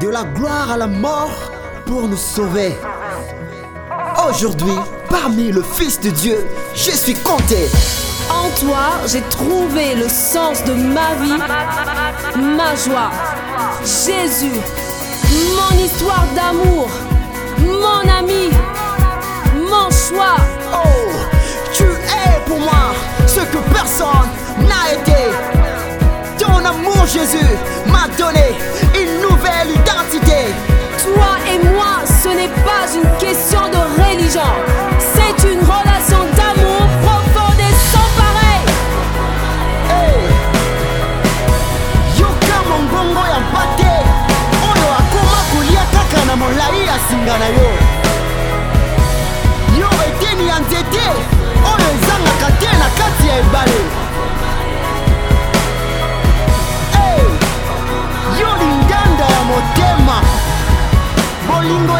de la gloire à la mort pour nous sauver. Aujourd'hui, parmi le Fils de Dieu, je suis compté. En toi, j'ai trouvé le sens de ma vie, ma joie. Jésus, mon histoire d'amour, mon ami, mon choix. Oh, tu es pour moi ce que personne n'a été. Ton amour, Jésus, m'a donné n'est pas une question de religion. C'est une relation d'amour profonde et sans pareil. Hey. yoka mongongo ya mpate oyo akoma kolia kaka na molai ya singa na yo yo eteni ya nzete oyo ezangaka te na kati ya ebale hey. yo linganda ya motema bolingo